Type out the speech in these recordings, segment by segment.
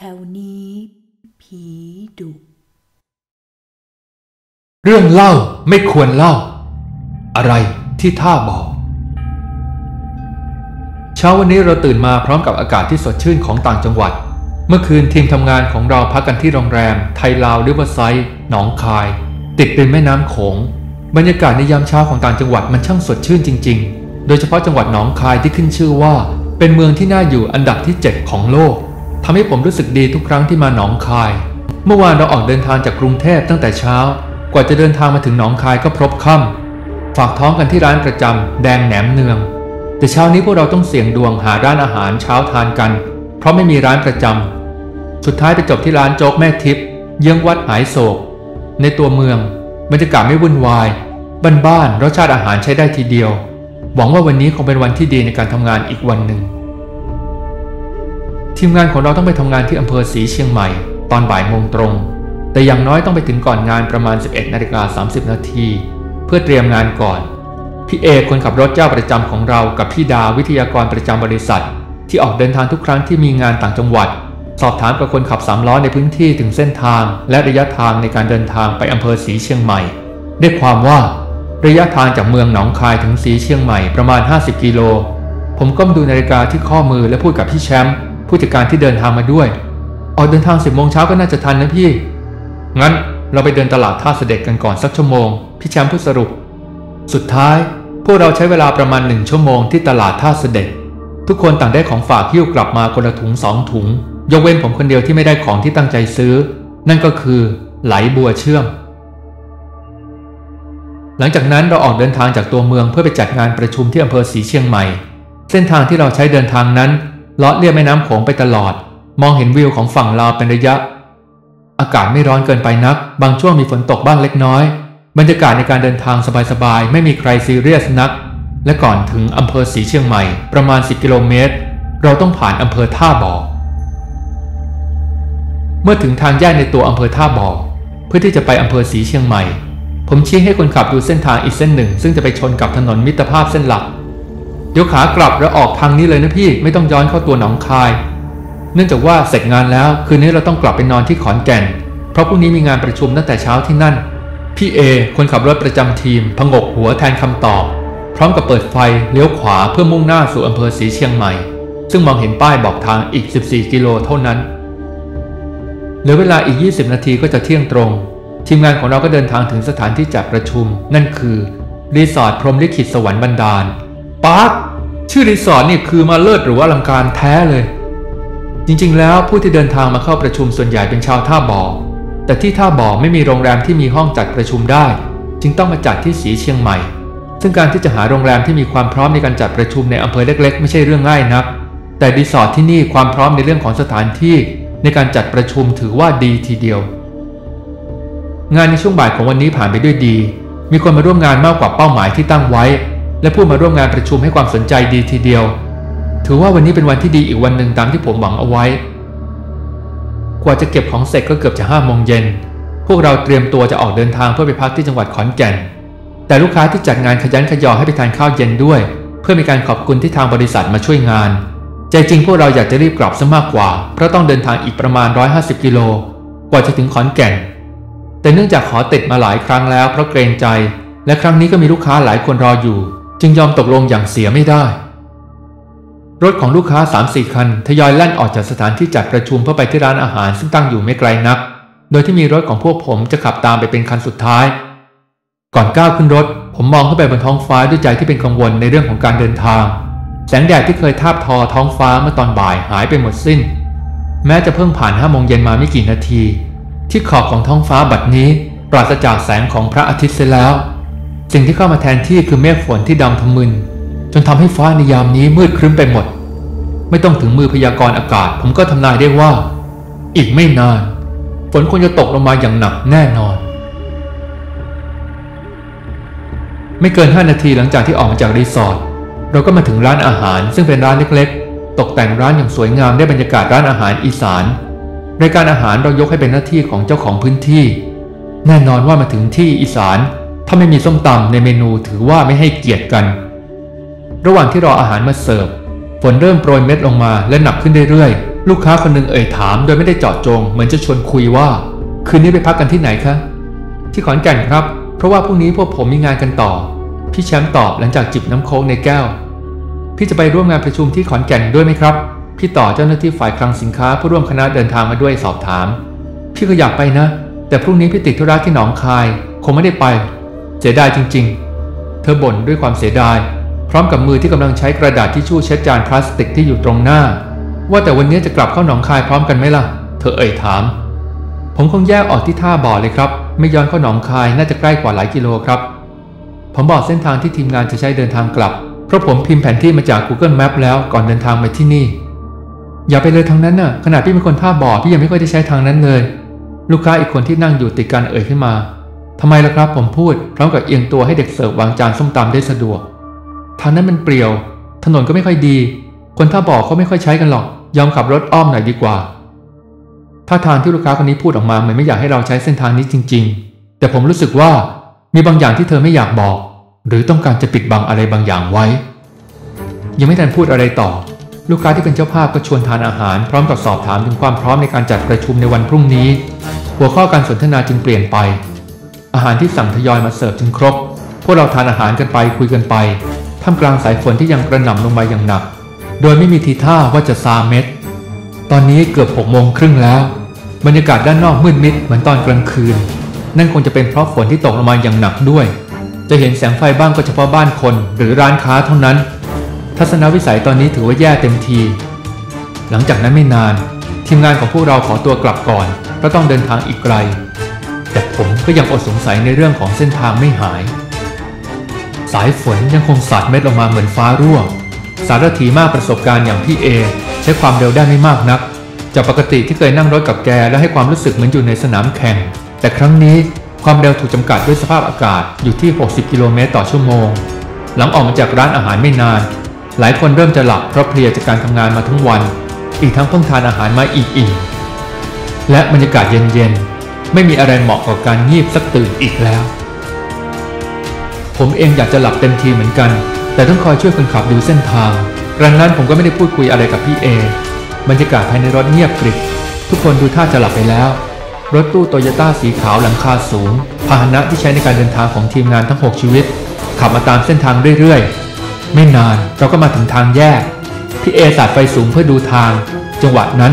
แถวนี้ ผีดุ เรื่องเล่าไม่ควรเล่า อะไรที่ท่าบอกเช้าวันนี้เราตื่นมาพร้อมกับอากาศที่สดชื่นของต่างจังหวัด เมื่อคืนทีมทำงานของเราพักกันที่โรงแรม ไทยลาวริเวอร์ไซด์หนองคาย ติดริมแม่น้ำโขง บรรยากาศในยามเช้าของต่างจังหวัดมันช่างสดชื่นจริง ๆ โดยเฉพาะจังหวัดหนองคายที่ขึ้นชื่อว่า เป็นเมืองที่น่าอยู่อันดับที่ 7 ของโลก ทำให้ผมรู้สึกดีทุกครั้งที่มาหนองคาย เมื่อวานเราออกเดินทางจากกรุงเทพตั้งแต่เช้า กว่าจะเดินทางมาถึงหนองคายก็พรบค่ำฝากท้องกันที่ร้านประจำแดงแหนมเนือง แต่เช้านี้พวกเราต้องเสี่ยงดวงหาร้านอาหารเช้าทานกัน เพราะไม่มีร้านประจำสุดท้ายไปจบที่ร้านโจ๊กแม่ทิพย์เยื้องวัดหายโศก ในตัวเมืองบรรยากาศไม่วุ่นวายบ้านๆรสชาติอาหารใช้ได้ทีเดียว หวังว่าวันนี้คงเป็นวันที่ดีในการทำงานอีกวันหนึ่ง ทีมงานของเราต้องไปทำงานที่อำเภอศรีเชียงใหม่ ตอนบ่ายโมงตรง แต่อย่างน้อยต้องไปถึงก่อนงานประมาณ 11นาฬิกา30 นาที เพื่อเตรียมงานก่อน พี่เอกคนขับรถเจ้าประจำของเรา กับพี่ดาวิทยากรประจำบริษัท ที่ออกเดินทางทุกครั้งที่มีงานต่างจังหวัด สอบถามกับคนขับสามล้อในพื้นที่ถึงเส้นทาง และระยะทางในการเดินทางไปอำเภอศรีเชียงใหม่ ได้ความว่า ระยะทางจากเมืองหนองคายถึงศรีเชียงใหม่ประมาณ 50 กิโล ผมก้มดูนาฬิกาที่ข้อมือและพูดกับพี่แชมป์ ผู้จัดการที่เดินทางมาด้วยออกเดินทางสิบโมงเช้าก็น่าจะทันนะพี่ งั้นเราไปเดินตลาดท่าเสด็จกันก่อนสักชั่วโมง พี่แชมป์พูดสรุป สุดท้ายพวกเราใช้เวลาประมาณหนึ่งชั่วโมงที่ตลาดท่าเสด็จ ทุกคนต่างได้ของฝากหิ้วกลับมาคนละถุงสองถุง ยกเว้นผมคนเดียวที่ไม่ได้ของที่ตั้งใจซื้อ นั่นก็คือไหลบัวเชื่อม หลังจากนั้นเราออกเดินทางจากตัวเมืองเพื่อไปจัดงานประชุมที่อำเภอศรีเชียงใหม่ เส้นทางที่เราใช้เดินทางนั้น เลาะเลียบแม่น้ำโขงไปตลอด มองเห็นวิวของฝั่งลาวเป็นระยะ อากาศไม่ร้อนเกินไปนัก บางช่วงมีฝนตกบ้างเล็กน้อย บรรยากาศในการเดินทางสบายๆ ไม่มีใครซีเรียสนัก และก่อนถึงอำเภอศรีเชียงใหม่ ประมาณ 10 กิโลเมตร เราต้องผ่านอำเภอท่าบ่อ เมื่อถึงทางแยกในตัวอำเภอท่าบ่อ เพื่อที่จะไปอำเภอศรีเชียงใหม่ ผมชี้ให้คนขับดูเส้นทางอีกเส้นหนึ่ง ซึ่งจะไปชนกับถนนมิตรภาพเส้นหลัก เดี๋ยวขากลับแล้วออกทางนี้เลยนะพี่ไม่ต้องย้อนเข้าตัวหนองคาย เนื่องจากว่าเสร็จงานแล้วคืนนี้เราต้องกลับไปนอนที่ขอนแก่น เพราะพรุ่งนี้มีงานประชุมตั้งแต่เช้าที่นั่น พี่เอคนขับรถประจำทีมพงกหัวแทนคำตอบ พร้อมกับเปิดไฟเลี้ยวขวาเพื่อมุ่งหน้าสู่อำเภอศรีเชียงใหม่ ซึ่งมองเห็นป้ายบอกทางอีก 14 กิโลเท่านั้นเหลือเวลาอีก 20 นาทีก็จะเที่ยงตรง ทีมงานของเราก็เดินทางถึงสถานที่จัดประชุม นั่นคือรีสอร์ทพรมลิขิตสวรรค์บันดาล ป๊าดชื่อรีสอร์ทนี่คือมาเลิศหรือว่าลังการแท้เลย จริงๆ แล้วผู้ที่เดินทางมาเข้าประชุมส่วนใหญ่เป็นชาวท่าบ่อ แต่ที่ท่าบ่อไม่มีโรงแรมที่มีห้องจัดประชุมได้ จึงต้องมาจัดที่สีเชียงใหม่ ซึ่งการที่จะหาโรงแรมที่มีความพร้อมในการจัดประชุมในอำเภอเล็ก ๆ ไม่ใช่เรื่องง่ายนัก แต่รีสอร์ทที่นี่ความพร้อมในเรื่องของสถานที่ ในการจัดประชุมถือว่าดีทีเดียว งานในช่วงบ่ายของวันนี้ผ่านไปด้วยดี มีคนมาร่วมงานมากกว่าเป้าหมายที่ตั้งไว้ และผู้มาร่วมงานประชุมให้ความสนใจดีทีเดียว ถือว่าวันนี้เป็นวันที่ดีอีกวันหนึ่งตามที่ผมหวังเอาไว้ กว่าจะเก็บของเสร็จก็เกือบจะห้าโมงเย็น พวกเราเตรียมตัวจะออกเดินทางเพื่อไปพักที่จังหวัดขอนแก่น แต่ลูกค้าที่จัดงานขยันขยอให้ไปทานข้าวเย็นด้วย เพื่อมีการขอบคุณที่ทางบริษัทมาช่วยงาน ใจจริงพวกเราอยากจะรีบกลับซะมากกว่า เพราะต้องเดินทางอีกประมาณ 150 กิโล กว่าจะถึงขอนแก่น แต่เนื่องจากขอติดมาหลายครั้งแล้วเพราะเกรงใจ และครั้งนี้ก็มีลูกค้าหลายคนรออยู่ จึงยอมตกลงอย่างเสียไม่ได้ รถของลูกค้า3-4คันทยอยแล่นออกจากสถานที่จัดประชุมเพื่อไปที่ร้านอาหารซึ่งตั้งอยู่ไม่ไกลนัก โดยที่มีรถของพวกผมจะขับตามไปเป็นคันสุดท้าย ก่อนก้าวขึ้นรถ ผมมองขึ้นไปบนท้องฟ้าด้วยใจที่เป็นกังวลในเรื่องของการเดินทาง แสงแดดที่เคยทาบทอท้องฟ้าเมื่อตอนบ่ายหายไปหมดสิ้น แม้จะเพิ่งผ่านห้าโมงเย็นมาไม่กี่นาที ที่ขอบของท้องฟ้าบัดนี้ปราศจากแสงของพระอาทิตย์เสียแล้ว สิ่งที่เข้ามาแทนที่คือเมฆฝนที่ดำทะมึน จนทำให้ฟ้าในยามนี้มืดครึ้มไปหมด ไม่ต้องถึงมือพยากรณ์อากาศ ผมก็ทำนายได้ว่า อีกไม่นาน ฝนคงจะตกลงมาอย่างหนักแน่นอน ไม่เกิน 5 นาทีหลังจากที่ออกมาจากรีสอร์ทเราก็มาถึงร้านอาหาร ซึ่งเป็นร้านเล็กๆ ตกแต่งร้านอย่างสวยงามได้บรรยากาศร้านอาหารอีสานรายการอาหารเรายกให้เป็นหน้าที่ของเจ้าของพื้นที่ แน่นอนว่ามาถึงที่อีสาน ถ้าไม่มีส้มตำในเมนูถือว่าไม่ให้เกียรติกัน ระหว่างที่รออาหารมาเสิร์ฟฝนเริ่มโปรยเม็ดลงมาและหนักขึ้นเรื่อยๆ ลูกค้าคนหนึ่งเอ่ยถามโดยไม่ได้เจาะจง เหมือนจะชวนคุยว่า คืนนี้ไปพักกันที่ไหนคะ ที่ขอนแก่นครับ เพราะว่าพรุ่งนี้พวกผมมีงานกันต่อ พี่แชมป์ตอบหลังจากจิบน้ำโค้กในแก้ว พี่จะไปร่วมงานประชุมที่ขอนแก่นด้วยไหมครับ พี่ต่อเจ้าหน้าที่ฝ่ายคลังสินค้าผู้ร่วมคณะเดินทางมาด้วยสอบถาม พี่ก็อยากไปนะ แต่พรุ่งนี้พี่ติดธุระที่หนองคาย คงไม่ได้ไป เสียดายจริงๆ เธอบ่นด้วยความเสียดาย พร้อมกับมือที่กำลังใช้กระดาษทิชชู่เช็ดจานพลาสติกที่อยู่ตรงหน้า ว่าแต่วันนี้จะกลับเข้าหนองคายพร้อมกันไหมล่ะ เธอเอ่ยถาม ผมคงแยกออกที่ท่าบ่อเลยครับ ไม่ย้อนเข้าหนองคายน่าจะใกล้กว่าหลายกิโลครับ ผมบอกเส้นทางที่ทีมงานจะใช้เดินทางกลับ เพราะผมพิมพ์แผนที่มาจาก Google Map แล้วก่อนเดินทางมาที่นี่ อย่าไปเลยทางนั้นน่ะ ขนาดพี่เป็นคนท่าบ่อพี่ยังไม่ค่อยได้ใช้ทางนั้นเลย ลูกค้าอีกคนที่นั่งอยู่ติดกันเอ่ยขึ้นมา ทำไมล่ะครับผมพูดพร้อมกับเอียงตัวให้เด็กเสิร์ฟวางจานส้มตำได้สะดวก ทางนั้นมันเปรี่ยว ถนนก็ไม่ค่อยดี คนท่าบ่อเขาไม่ค่อยใช้กันหรอก ยอมขับรถอ้อมหน่อยดีกว่า ถ้าทางที่ลูกค้าคนนี้พูดออกมาเหมือนไม่อยากให้เราใช้เส้นทางนี้จริง ๆ แต่ผมรู้สึกว่ามีบางอย่างที่เธอไม่อยากบอก หรือต้องการจะปิดบังอะไรบางอย่างไว้ ยังไม่ทันพูดอะไรต่อ ลูกค้าที่เป็นเจ้าภาพก็ชวนทานอาหาร พร้อมกับสอบถามถึงความพร้อมในการจัดประชุมในวันพรุ่งนี้ หัวข้อการสนทนาจึงเปลี่ยนไป อาหารที่สั่งทยอยมาเสิร์ฟจึงครบ พวกเราทานอาหารกันไปคุยกันไปท่ามกลางสายฝนที่ยังกระหน่ำลงมาอย่างหนัก โดยไม่มีทีท่าว่าจะซาเม็ด ตอนนี้เกือบหกโมงครึ่งแล้ว บรรยากาศด้านนอกมืดมิดเหมือนตอนกลางคืน นั่นคงจะเป็นเพราะฝนที่ตกลงมาอย่างหนักด้วย จะเห็นแสงไฟบ้างก็เฉพาะบ้านคนหรือร้านค้าเท่านั้น ทัศนวิสัยตอนนี้ถือว่าแย่เต็มที หลังจากนั้นไม่นาน ทีมงานของพวกเราขอตัวกลับก่อนเพราะต้องเดินทางอีกไกล แต่ผม ก็ยังอดสงสัยในเรื่องของเส้นทางไม่หาย สายฝนยังคงสาดเม็ดลงมาเหมือนฟ้ารั่ว สารถีมากประสบการณ์อย่างพี่เอ ใช้ความเร็วได้ไม่มากนัก จากปกติที่เคยนั่งรถกับแกและให้ความรู้สึกเหมือนอยู่ในสนามแข่ง แต่ครั้งนี้ความเร็วถูกจำกัดด้วยสภาพอากาศอยู่ที่ 60 กิโลเมตรต่อชั่วโมง หลังออกมาจากร้านอาหารไม่นาน หลายคนเริ่มจะหลับเพราะเพลียจากการทำงานมาทั้งวัน อีกทั้งเพิ่งทานอาหารมาอีกอิ่มและบรรยากาศเย็นๆ ไม่มีอะไรเหมาะกับการงีบสักตื่นอีกแล้ว ผมเองอยากจะหลับเต็มทีเหมือนกัน แต่ต้องคอยช่วยคนขับดูเส้นทางครั้งนั้นผมก็ไม่ได้พูดคุยอะไรกับพี่เอบรรยากาศภายในรถเงียบกริบทุกคนดูท่าจะหลับไปแล้ว รถตู้โตโยต้าสีขาวหลังคาสูง พาหนะที่ใช้ในการเดินทางของทีมงานทั้ง 6 ชีวิต ขับมาตามเส้นทางเรื่อยๆ ไม่นานเราก็มาถึงทางแยก พี่เอสาดไฟสูงเพื่อดูทาง จังหวะนั้น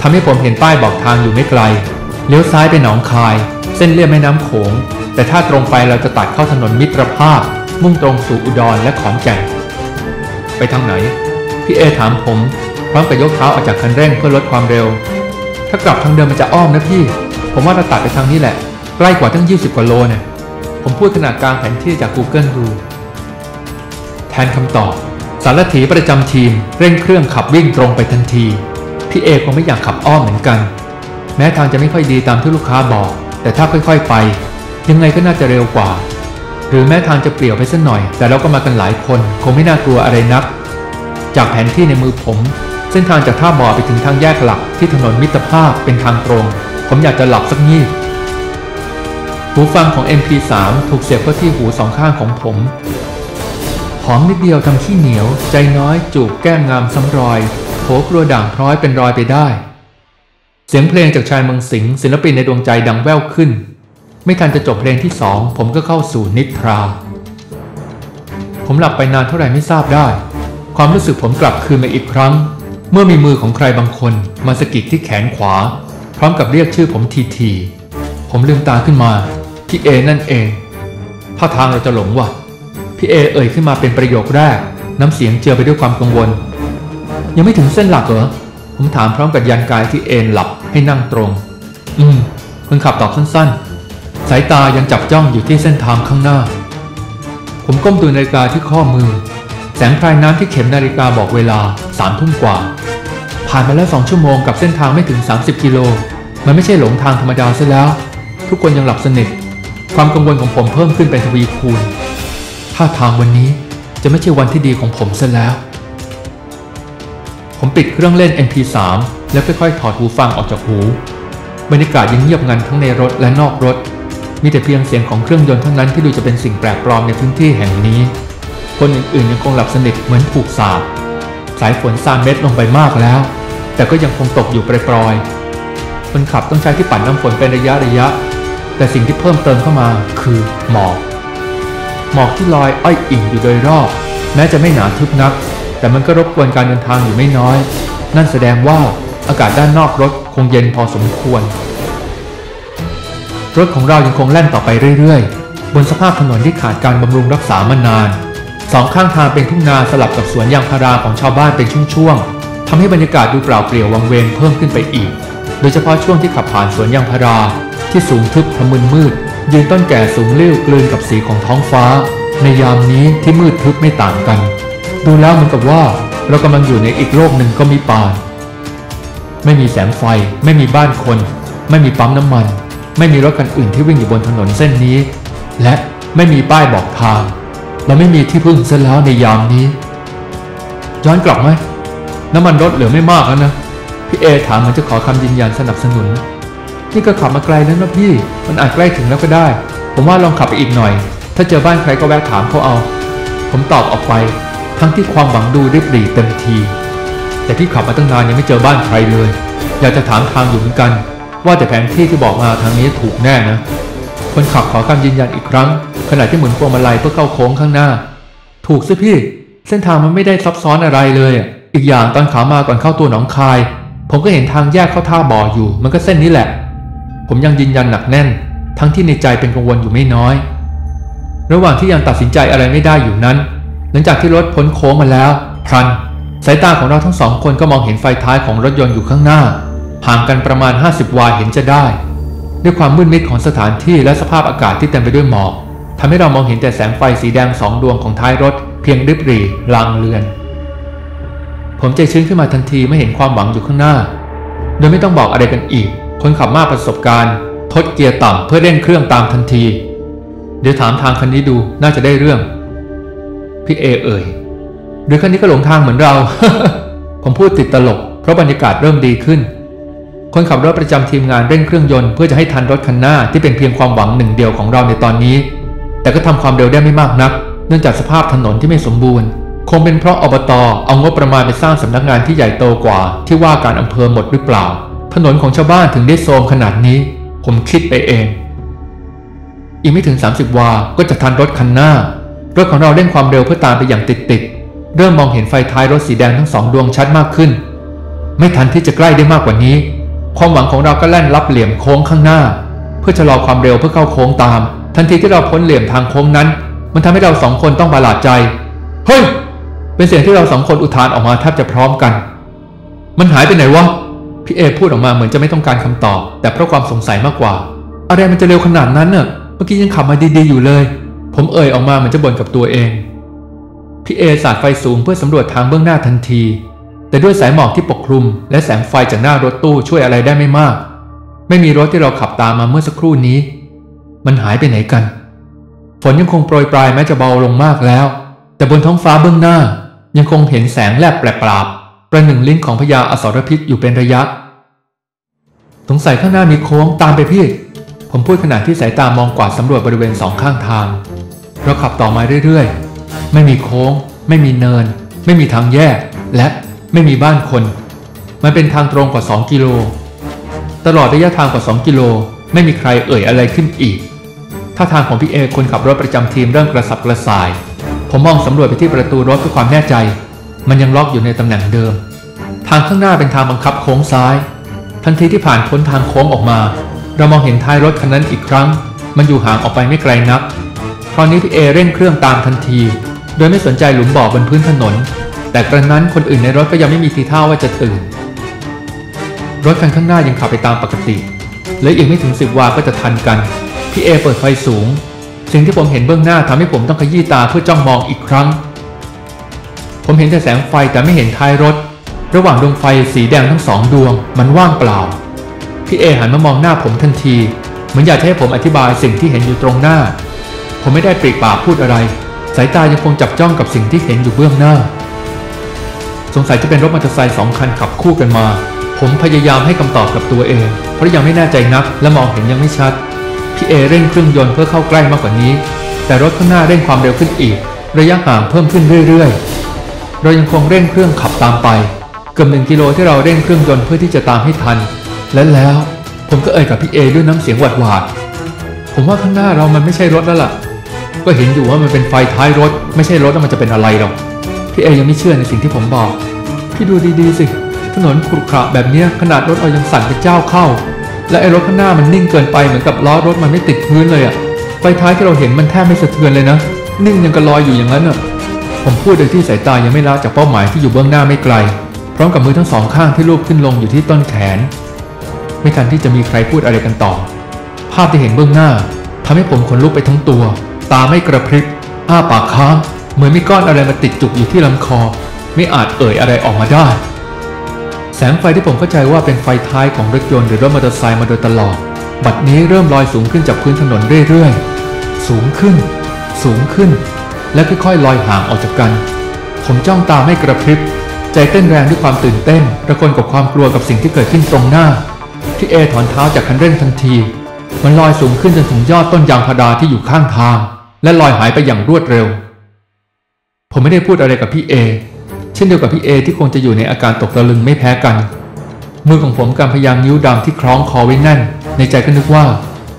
ทำให้ผมเห็นป้ายบอกทางอยู่ไม่ไกล เลี้ยวซ้ายไปหนองคาย เส้นเลียบแม่น้ำโขง แต่ถ้าตรงไปเราจะตัดเข้าถนนมิตรภาพ มุ่งตรงสู่อุดรและขอนแก่น ไปทางไหน พี่เอถามผม พร้อมกับยกเท้าออกจากคันเร่งเพื่อลดความเร็ว ถ้ากลับทางเดิมมันจะอ้อมนะพี่ ผมว่าเราตัดไปทางนี้แหละ ใกล้กว่าตั้ง 20 กว่าโลเนี่ยผมพูดขนาดกลางแผนที่จาก Google ดู แทนคำตอบ สารถีประจำทีม เร่งเครื่องขับวิ่งตรงไปทันที พี่เอคงไม่อยากขับอ้อมเหมือนกัน แม้ทางจะไม่ค่อยดีตามที่ลูกค้าบอก แต่ถ้าค่อยๆไป ยังไงก็น่าจะเร็วกว่า หรือแม้ทางจะเปลี่ยวไปสักหน่อย แต่เราก็มากันหลายคน คงไม่น่ากลัวอะไรนัก จากแผนที่ในมือผม เส้นทางจากท่าบ่อไปถึงทางแยกหลักที่ถนนมิตรภาพเป็นทางตรง ผมอยากจะหลับสักงีบหูฟังของ MP3 ถูกเสียบเข้าที่หูสองข้างของผมหอมนิดเดียวทำขี้เหนียว ใจน้อยจูบแก้มงามซ้ำรอยโผกลัวด่างพร้อยเป็นรอยไปได้ เสียงเพลงจากชายเมืองสิงห์ศิลปินในดวงใจดังแว่วขึ้น ไม่ทันจะจบเพลงที่สองผมก็เข้าสู่นิทรา ผมหลับไปนานเท่าไหร่ไม่ทราบได้ ความรู้สึกผมกลับคืนมาอีกครั้ง เมื่อมีมือของใครบางคน มาสะกิดที่แขนขวา พร้อมกับเรียกชื่อผมทีทีผมลืมตาขึ้นมา พี่เอนั่นเองท่าทางเราจะหลงว่ะพี่เอเอ่ยขึ้นมาเป็นประโยคแรก น้ำเสียงเจือไปด้วยความกังวล ยังไม่ถึงเส้นหลักเหรอ ผมถามพร้อมกับยันกายที่เอนหลับให้นั่งตรง อืม คนขับตอบสั้นๆ สายตายังจับจ้องอยู่ที่เส้นทางข้างหน้า ผมก้มดูนาฬิกาที่ข้อมือ แสงพรายน้ำที่เข็มนาฬิกาบอกเวลาสามทุ่มกว่า ผ่านมาแล้วสองชั่วโมงกับเส้นทางไม่ถึง 30 กิโล มันไม่ใช่หลงทางธรรมดาซะแล้ว ทุกคนยังหลับสนิท ความกังวลของผมเพิ่มขึ้นเป็นทวีคูณท่าทางวันนี้จะไม่ใช่วันที่ดีของผมซะแล้ว ผมปิดเครื่องเล่น MP3 แล้วค่อยๆถอดหูฟังออกจากหู บรรยากาศยังเงียบงันทั้งในรถและนอกรถ มีแต่เพียงเสียงของเครื่องยนต์เท่านั้นที่ดูจะเป็นสิ่งแปลกปลอมในพื้นที่แห่งนี้ คนอื่นๆยังคงหลับสนิทเหมือนผูกสาบสายฝนซามเม็ดลงไปมากแล้ว แต่ก็ยังคงตกอยู่ปลอยๆคนขับต้องใช้ที่ปั่นน้ำฝนเป็นระยะระยะ แต่สิ่งที่เพิ่มเติมเข้ามาคือหมอกหมอกที่ลอยอ้อยอิ่งอยู่โดยรอบ แม้จะไม่หนาทึบนัก แต่มันก็รบกวนการเดินทางอยู่ไม่น้อย นั่นแสดงว่าอากาศด้านนอกรถคงเย็นพอสมควร รถของเรายังคงแล่นต่อไปเรื่อยๆ บนสภาพถนนที่ขาดการบำรุงรักษามานาน สองข้างทางเป็นทุ่งนาสลับกับสวนยางพาราของชาวบ้านเป็นช่วงๆทำให้บรรยากาศดูเปล่าเปลี่ยววังเวงเพิ่มขึ้นไปอีก โดยเฉพาะช่วงที่ขับผ่านสวนยางพารา ที่สูงทึบทะมึนมืด ยืนต้นแก่สูงเลี้ยวกลืนกับสีของท้องฟ้า ในยามนี้ที่มืดทึบไม่ต่างกัน ดูแล้วเหมือนกับว่าเรากำลังอยู่ในอีกโลกหนึ่งก็มีป่านไม่มีแสงไฟ ไม่มีบ้านคน ไม่มีปั๊มน้ำมัน ไม่มีรถคันอื่นที่วิ่งอยู่บนถนนเส้นนี้ และไม่มีป้ายบอกทาง เราไม่มีที่พึ่งเส้นแล้วในยามนี้ ย้อนกลับไหมน้ำมันรถเหลือไม่มากแล้วนะพี่เอถามเหมือนจะขอคำยืนยันสนับสนุน นี่ก็ขับมาไกลแล้วนะพี่ มันอาจใกล้ถึงแล้วก็ได้ ผมว่าลองขับไปอีกหน่อย ถ้าเจอบ้านใครก็แวะถามเขาเอา ผมตอบออกไป ทั้งที่ความหวังดูริบหรี่เต็มที แต่พี่ขับมาตั้งนานยังไม่เจอบ้านใครเลย อยากจะถามทางอยู่เหมือนกัน ว่าแต่แผนที่ที่บอกมาทางนี้ถูกแน่นะคนขับขอคำยืนยันอีกครั้ง ขณะที่หมุนพวงมาลัยเพื่อเข้าโค้งข้างหน้า ถูกสิพี่ เส้นทางมันไม่ได้ซับซ้อนอะไรเลยอะอีกอย่างตอนขามาก่อนเข้าตัวหนองคาย ผมก็เห็นทางแยกเข้าท่าบ่ออยู่ มันก็เส้นนี้แหละ ผมยังยืนยันหนักแน่น ทั้งที่ในใจเป็นกังวลอยู่ไม่น้อย ระหว่างที่ยังตัดสินใจอะไรไม่ได้อยู่นั้น ลังจากที่รถพ้นโค้งมาแล้วพลันสายตาของเราทั้งสองคนก็มองเห็นไฟท้ายของรถยนต์อยู่ข้างหน้า ห่างกันประมาณ 50 วาเห็นจะได้ ด้วยความมืดมิดของสถานที่และสภาพอากาศที่เต็มไปด้วยหมอกทำให้เรามองเห็นแต่แสงไฟสีแดงสองดวงของท้ายรถ เพียงริบหรี่ลางเลือน ผมใจชื้นขึ้นมาทันทีไม่เห็นความหวังอยู่ข้างหน้า โดยไม่ต้องบอกอะไรกันอีก คนขับมากประสบการณ์ ทดเกียร์ต่ำเพื่อเร่งเครื่องตามทันที เดี๋ยวถามทางคันนี้ดูน่าจะได้เรื่อง พี่เอเอ่ย หรือคันนี้ก็หลงทางเหมือนเรา ผมพูดติดตลก เพราะบรรยากาศเริ่มดีขึ้น คนขับรถประจำทีมงานเร่งเครื่องยนต์เพื่อจะให้ทันรถคันหน้าที่เป็นเพียงความหวังหนึ่งเดียวของเราในตอนนี้ แต่ก็ทำความเร็วได้ไม่มากนัก เนื่องจากสภาพถนนที่ไม่สมบูรณ์ คงเป็นเพราะอบตเอางบประมาณไปสร้างสำนักงานที่ใหญ่โตกว่า ที่ว่าการอำเภอหมดหรือเปล่า ถนนของชาวบ้านถึงได้โทรมขนาดนี้ ผมคิดไปเอง อีกไม่ถึง 30 วา ก็จะทันรถคันหน้า รถของเราเร่งความเร็วเพื่อตามไปอย่างติดๆ เริ่มมองเห็นไฟท้ายรถสีแดงทั้งสองดวงชัดมากขึ้น ไม่ทันที่จะใกล้ได้มากกว่านี้ ความหวังของเราก็แล่นรับเหลี่ยมโค้งข้างหน้า เพื่อชะลอความเร็วเพื่อเข้าโค้งตาม ทันทีที่เราพ้นเหลี่ยมทางโค้งนั้น มันทำให้เราสองคนต้องประหลาดใจ เฮ้ย เป็นเสียงที่เราสองคนอุทานออกมาแทบจะพร้อมกัน มันหายไปไหนวะ พี่เอพูดออกมาเหมือนจะไม่ต้องการคำตอบ แต่เพราะความสงสัยมากกว่า อะไรมันจะเร็วขนาดนั้นเน่ะเมื่อกี้ยังขับมาดีๆอยู่เลย ผมเอ่ยออกมาเหมือนจะบ่นกับตัวเอง พี่เอสาดไฟสูงเพื่อสำรวจทางเบื้องหน้าทันที แต่ด้วยสายหมอกที่ปกคลุม และแสงไฟจากหน้ารถตู้ช่วยอะไรได้ไม่มาก ไม่มีรถที่เราขับตามมาเมื่อสักครู่นี้ มันหายไปไหนกัน ฝนยังคงโปรยปลายแม้จะเบาลงมากแล้ว แต่บนท้องฟ้าเบื้องหน้า ยังคงเห็นแสงแลบแปลบๆประหนึ่งลิ้นของพญาอสรพิษอยู่เป็นระยะ สงสัยข้างหน้ามีโค้งตามไปพี่ ผมพูดขณะที่สายตามองกวาดสำรวจบริเวณสองข้างทาง เราขับต่อมาเรื่อยๆ ไม่มีโค้ง ไม่มีเนิน ไม่มีทางแยก และไม่มีบ้านคน มันเป็นทางตรงกว่า 2 กิโล ตลอดระยะทางกว่า 2 กิโล ไม่มีใครเอ่ยอะไรขึ้นอีก ท่าทางของพี่เอคนขับรถประจำทีมเริ่มกระสับกระส่าย ผมมองสำรวจไปที่ประตูรถเพื่อความแน่ใจ มันยังล็อกอยู่ในตำแหน่งเดิม ทางข้างหน้าเป็นทางบังคับโค้งซ้าย ทันทีที่ผ่านพ้นทางโค้งออกมา เรามองเห็นท้ายรถคันนั้นอีกครั้ง มันอยู่ห่างออกไปไม่ไกลนัก คราวนี้พี่เอเร่งเครื่องตามทันที โดยไม่สนใจหลุมบ่อบนพื้นถนน แต่กระนั้นคนอื่นในรถก็ยังไม่มีทีท่าว่าจะตื่น รถคันข้างหน้ายังขับไปตามปกติและอีกไม่ถึงสิบวาก็จะทันกัน พี่เอเปิดไฟสูง สิ่งที่ผมเห็นเบื้องหน้าทำให้ผมต้องขยี้ตาเพื่อจ้องมองอีกครั้ง ผมเห็นแต่แสงไฟแต่ไม่เห็นท้ายรถ ระหว่างดวงไฟสีแดงทั้งสองดวง มันว่างเปล่า พี่เอหันมามองหน้าผมทันที เหมือนอยากให้ผมอธิบายสิ่งที่เห็นอยู่ตรงหน้า ผมไม่ได้ปรีปากพูดอะไร สายตายังคงจับจ้องกับสิ่งที่เห็นอยู่เบื้องหน้า สงสัยจะเป็นรถมอเตอร์ไซค์สองคันขับคู่กันมา ผมพยายามให้คำตอบกับตัวเอง เพราะยังไม่แน่ใจนัก และมองเห็นยังไม่ชัด พี่เอเร่งเครื่องยนต์เพื่อเข้าใกล้มากกว่านี้ แต่รถข้างหน้าเร่งความเร็วขึ้นอีก ระยะห่างเพิ่มขึ้นเรื่อยๆ เรายังคงเร่งเครื่องขับตามไป เกือบหนึ่งกิโลที่เราเร่งเครื่องยนต์เพื่อที่จะตามให้ทัน และแล้ว ผมก็เอ่ยกับพี่เอด้วยน้ำเสียงหวาดหวาดๆผมว่าข้างหน้าเรามันไม่ใช่รถแล้วล่ะ ก็เห็นอยู่ว่ามันเป็นไฟท้ายรถ ไม่ใช่รถแล้วมันจะเป็นอะไรหรอก พี่เอยังไม่เชื่อในสิ่งที่ผมบอก พี่ดูดีๆสิ ถนนขรุขระแบบนี้ขนาดรถเรายังสั่นเป็นเจ้าเข้า และไอ้รถข้างหน้ามันนิ่งเกินไปเหมือนกับล้อรถมันไม่ติดพื้นเลยอะไฟท้ายที่เราเห็นมันแทบไม่สะเทือนเลยนะ นิ่งยังกระลอยอยู่อย่างนั้นอะผมพูดโดยที่สายตายังไม่ละจากเป้าหมายที่อยู่เบื้องหน้าไม่ไกล พร้อมกับมือทั้งสองข้างที่ลูบขึ้นลงอยู่ที่ต้นแขน ไม่ทันที่จะมีใครพูดอะไรกันต่อ ภาพที่เห็นเบื้องหน้าทำให้ผมขนลุกไปทั้งตัว ตาไม่กระพริบ อ้าปากค้าง เหมือนมีก้อนอะไรมาติดจุกอยู่ที่ลำคอ ไม่อาจเอ่ยอะไรออกมาได้ แสงไฟที่ผมเข้าใจว่าเป็นไฟท้ายของรถยนต์หรือรถมอเตอร์ไซค์มาโดยตลอด บัดนี้เริ่มลอยสูงขึ้นจากพื้นถนนเรื่อยๆ สูงขึ้น สูงขึ้น และค่อยๆลอยห่างออกจากกัน ผมจ้องตาไม่กระพริบ ใจเต้นแรงด้วยความตื่นเต้น ระคนกับความกลัวกับสิ่งที่เกิดขึ้นตรงหน้า ที่เอถอนเท้าจากคันเร่งทันที มันลอยสูงขึ้นจนถึงยอดต้นยางพาราที่อยู่ข้างทาง และลอยหายไปอย่างรวดเร็ว ผมไม่ได้พูดอะไรกับพี่เอเช่นเดียวกับพี่เอที่คงจะอยู่ในอาการตกตะลึงไม่แพ้กัน มือของผมกำพยายามนิ้วดำที่คล้องคอไว้แน่น ในใจก็นึกว่า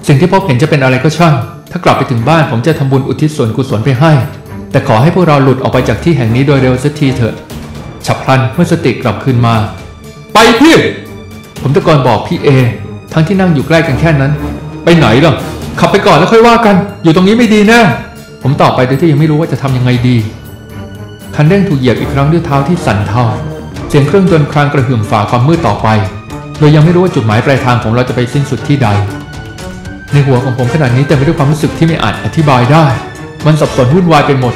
สิ่งที่พบเห็นจะเป็นอะไรก็ช่าง ถ้ากลับไปถึงบ้านผมจะทำบุญอุทิศส่วนกุศลไปให้ แต่ขอให้พวกเราหลุดออกไปจากที่แห่งนี้โดยเร็วสักทีเถอะ ฉับพลันเมื่อสติกลับคืนมา ไปพี่ ผมตะโกนบอกพี่เอทั้งที่นั่งอยู่ใกล้กันแค่นั้น ไปไหนล่ะ ขับไปก่อนแล้วค่อยว่ากัน อยู่ตรงนี้ไม่ดีแน่ผมตอบไปโดยที่ยังไม่รู้ว่าจะทำยังไงดี คันเร่งถูกเหยียบอีกครั้งด้วยเท้าที่สั่นเทาเสียงเครื่องยนต์ครางกระหึ่มฝ่าความมืดต่อไปโดยยังไม่รู้ว่าจุดหมายปลายทางของเราจะไปสิ้นสุดที่ใด ในหัวของผมขณะนี้เต็มไปด้วยความรู้สึกที่ไม่อาจอธิบายได้ มันสับสนวุ่นวายไปหมด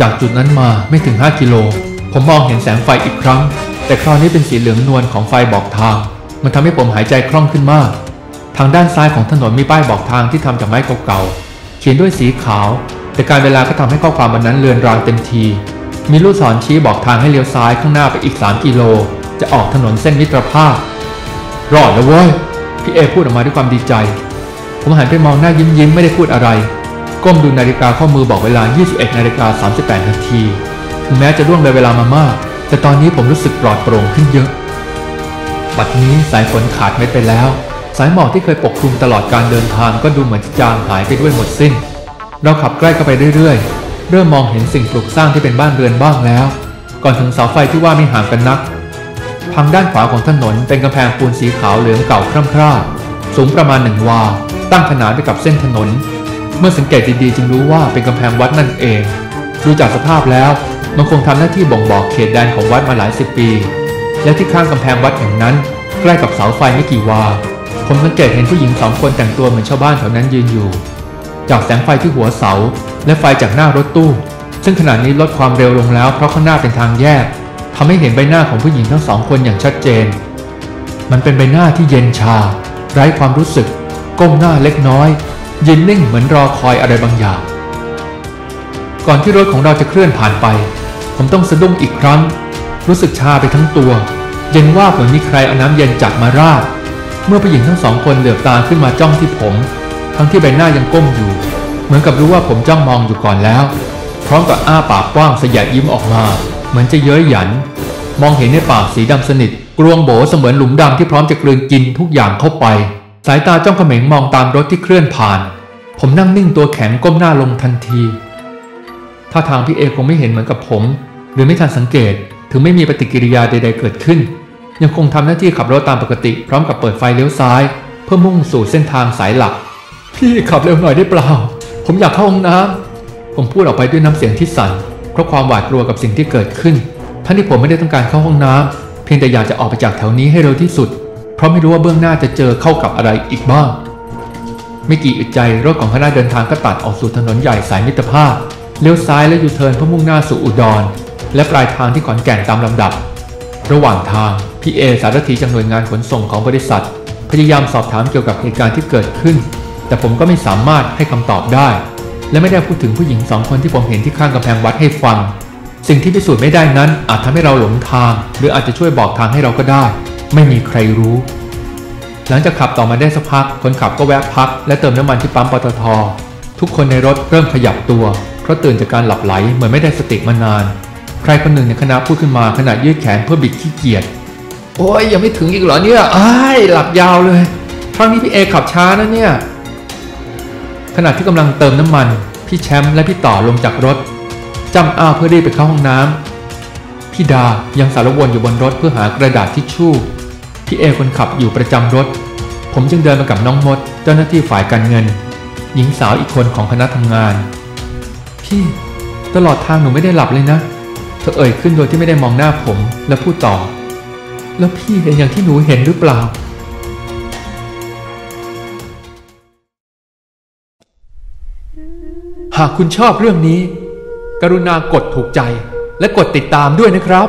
จากจุดนั้นมาไม่ถึง 5 กิโล ผมมองเห็นแสงไฟอีกครั้ง แต่คราวนี้เป็นสีเหลืองนวลของไฟบอกทาง มันทำให้ผมหายใจคล่องขึ้นมาก ทางด้านซ้ายของถนนมีป้ายบอกทางที่ทำจากไม้เก่าๆ เขียนด้วยสีขาว แต่การเวลาก็ทำให้ข้อความบนนั้นเลือนรางเต็มที มีลูกศรชี้บอกทางให้เลี้ยวซ้ายข้างหน้าไปอีก 3 กิโล จะออกถนนเส้นมิตรภาพ รอดแล้วเว้ย พี่เอพูดออกมาด้วยความดีใจ ผมหันไปมองหน้ายิ้มยิ้มๆไม่ได้พูดอะไร ก้มดูนาฬิกาข้อมือบอกเวลา 21นาฬิกา38นาที ถึงแม้จะล่วงเลยเวลามามาก แต่ตอนนี้ผมรู้สึกปลอดโปร่งขึ้นเยอะ บัดนี้สายฝนขาดไม่ไปแล้ว สายหมอกที่เคยปกคลุมตลอดการเดินทางก็ดูเหมือนจะจางหายไปด้วยหมดสิ้น เราขับใกล้เข้าไปเรื่อยๆ เริ่มมองเห็นสิ่งปลูกสร้างที่เป็นบ้านเรือนบ้างแล้ว ก่อนถึงเสาไฟที่ว่าไม่ห่างกันนัก ทางด้านขวาของถนนเป็นกำแพงปูนสีขาวเหลืองเก่าคร่ำคร่าสูงประมาณหนึ่งวา ตั้งขนานไปกับเส้นถนน เมื่อสังเกตดีๆจึงรู้ว่าเป็นกำแพงวัดนั่นเอง ดูจากสภาพแล้วมันคงทำหน้าที่บ่งบอกเขตแดนของวัดมาหลายสิบปี และที่ข้างกำแพงวัดแห่งนั้น ใกล้กับเสาไฟไม่กี่วา ผมสังเกตเห็นผู้หญิงสองคนแต่งตัวเหมือนชาวบ้านแถวนั้นยืนอยู่ จากแสงไฟที่หัวเสา และไฟจากหน้ารถตู้ ซึ่งขณะนี้ลดความเร็วลงแล้วเพราะข้างหน้าเป็นทางแยกทำให้เห็นใบหน้าของผู้หญิงทั้งสองคนอย่างชัดเจน มันเป็นใบหน้าที่เย็นชา ไร้ความรู้สึก ก้มหน้าเล็กน้อยยืนนิ่งเหมือนรอคอยอะไรบางอย่าง ก่อนที่รถของเราจะเคลื่อนผ่านไป ผมต้องสะดุ้งอีกครั้ง รู้สึกชาไปทั้งตัว เย็นว่าเหมือนมีใครเอาน้ำเย็นจัดมาราด เมื่อผู้หญิงทั้งสองคนเหลือบตาขึ้นมาจ้องที่ผม ทั้งที่ใบหน้ายังก้มอยู่ เหมือนกับรู้ว่าผมจ้องมองอยู่ก่อนแล้ว พร้อมกับอ้าปากกว้างสยะยิ้มออกมา เหมือนจะเย้ยหยัน มองเห็นในปากสีดำสนิทกลวงโบเสมือนหลุมดำที่พร้อมจะกลืนกินทุกอย่างเข้าไป สายตาจ้องเขม็งมองตามรถที่เคลื่อนผ่าน ผมนั่งนิ่งตัวแข็งก้มหน้าลงทันทีท่าทางพี่เอคงไม่เห็นเหมือนกับผม หรือไม่ทันสังเกตถึงไม่มีปฏิกิริยาใด ๆ เกิดขึ้น ยังคงทำหน้าที่ขับรถตามปกติ พร้อมกับเปิดไฟเลี้ยวซ้าย เพื่อมุ่งสู่เส้นทางสายหลัก พี่ขับเร็วหน่อยได้เปล่า ผมอยากเข้าห้องน้ำผมพูดออกไปด้วยน้ำเสียงที่สั่นเพราะความหวาดกลัวกับสิ่งที่เกิดขึ้นทั้งที่ผมไม่ได้ต้องการเข้าห้องน้ำเพียงแต่อยากจะออกไปจากแถวนี้ให้เร็วที่สุด เพราะไม่รู้ว่าเบื้องหน้าจะเจอเข้ากับอะไรอีกบ้างไม่กี่อึดใจรถของคณะเดินทางก็ตัดออกสู่ถนนใหญ่สายมิตรภาพเลี้ยวซ้ายและยูเทิร์นเพื่อมุ่งหน้าสู่อุดร และปลายทางที่ขอนแก่นตามลำดับ ระหว่างทาง พี่เอสารถีจากหน่วยงานขนส่งของบริษัท พยายามสอบถามเกี่ยวกับเหตุการณ์ที่เกิดขึ้น แต่ผมก็ไม่สามารถให้คำตอบได้ และไม่ได้พูดถึงผู้หญิงสองคนที่ผมเห็นที่ข้างกำแพงวัดให้ฟัง สิ่งที่พิสูจน์ไม่ได้นั้น อาจทำให้เราหลงทาง หรืออาจจะช่วยบอกทางให้เราก็ได้ ไม่มีใครรู้ หลังจากขับต่อมาได้สักพัก คนขับก็แวะพัก และเติมน้ำมันที่ปั๊มปตท ทุกคนในรถเริ่มขยับตัว เพราะตื่นจากการหลับไหลเหมือนไม่ได้สติมานาน ใครคนหนึ่งในคณะพูดขึ้นมาขณะยืดแขนเพื่อบิดขี้เกียจ โอ้ยยังไม่ถึงอีกเหรอเนี่ยอ้ายหลับยาวเลยครั้งนี้พี่เอขับช้านะเนี่ยขณะที่กำลังเติมน้ำมัน พี่แชมป์และพี่ต่อลงจากรถจำอ้าวเพื่อรีบไปเข้าห้องน้ำพี่ดายังสารวนอยู่บนรถเพื่อหากระดาษทิชชู่พี่เอคนขับอยู่ประจำรถ ผมจึงเดินมากับน้องมด เจ้าหน้าที่ฝ่ายการเงิน หญิงสาวอีกคนของคณะทำงาน พี่ตลอดทางหนูไม่ได้หลับเลยนะ เธอเอ่ยขึ้นโดยที่ไม่ได้มองหน้าผมและพูดต่อ แล้วพี่เห็นอย่างที่หนูเห็นหรือเปล่า หากคุณชอบเรื่องนี้ กรุณากดถูกใจและกดติดตามด้วยนะครับ